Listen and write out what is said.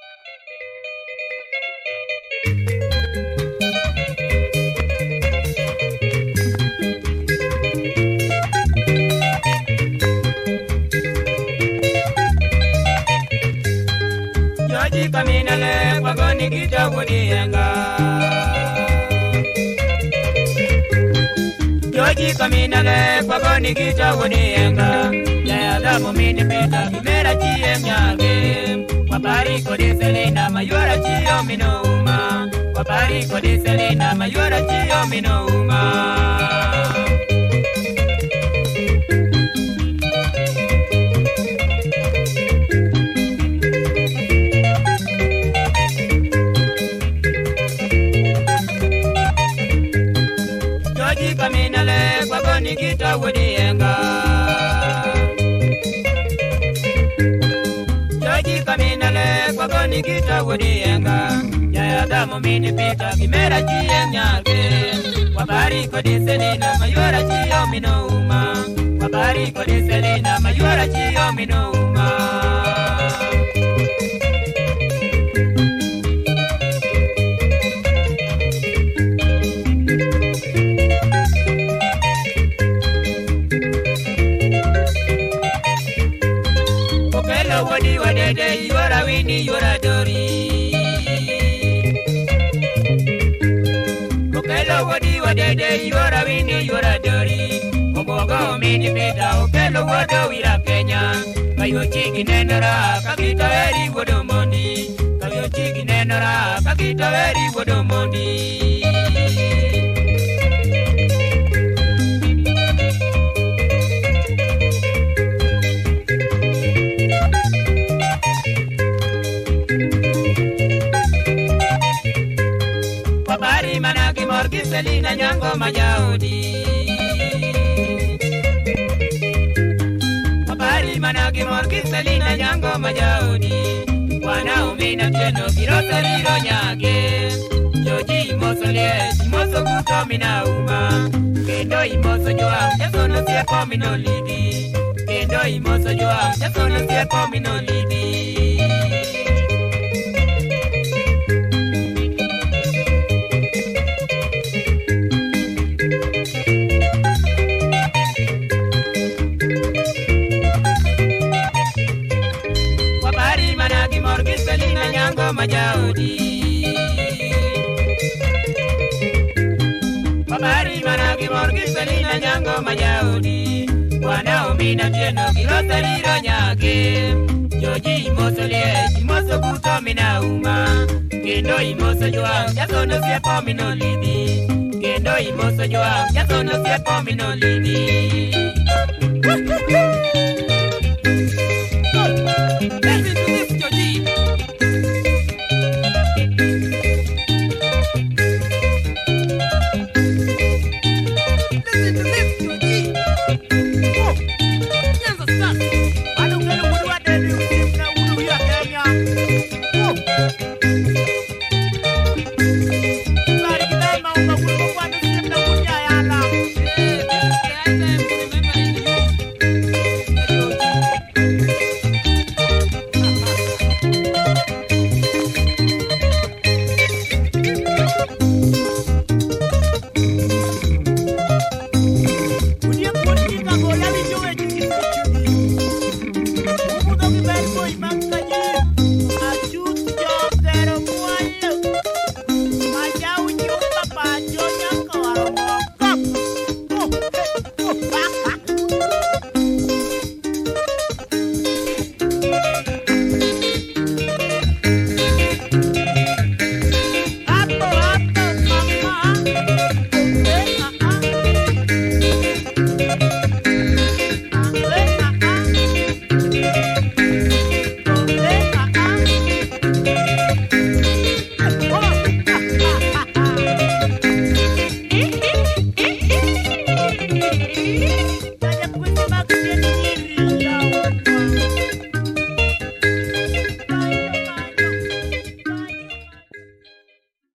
Joji kaminale pagoni kita kudienga Joji le, pagoni kita kudienga Ya damu mini peta kimera chie mnyage wabari kodesele na mayora chiyo minouma wabari kodesele na mayora chiyo minouma Joji paminale kwako nikita wodiyenga kwagoni kita wodiyenga yayadamo mini pika kimera chiyeng nyalke wabari kodiselina mayora chiyo minouma wabari kodiselina mayora chiyo minouma yoradori okelo wodi wadede yora wini yoradori obogo mini mita okelo wodo wira kenya kayochigi nenora kakito eri wodo mondi kayochigi nenora kakito eri wodo mondi Angelina Nyango Mayaudi. Habari manaki morki Selina Nyango Mayaudi. Wanaume na kirota yo nyage. Joji imoso imoso kuto minauma. imoso imoso mango ma jaodi Babari mana gimor gisali na nyango ma jaodi Wana umina mjeno gilo saliro nyake Joji imoso lie, imoso buto mina uma Kendo imoso jua, jaso nusiepo minolidi Kendo imoso jua, jaso nusiepo minolidi Kendo imoso jua, jaso nusiepo minolidi Thank you. Thank you.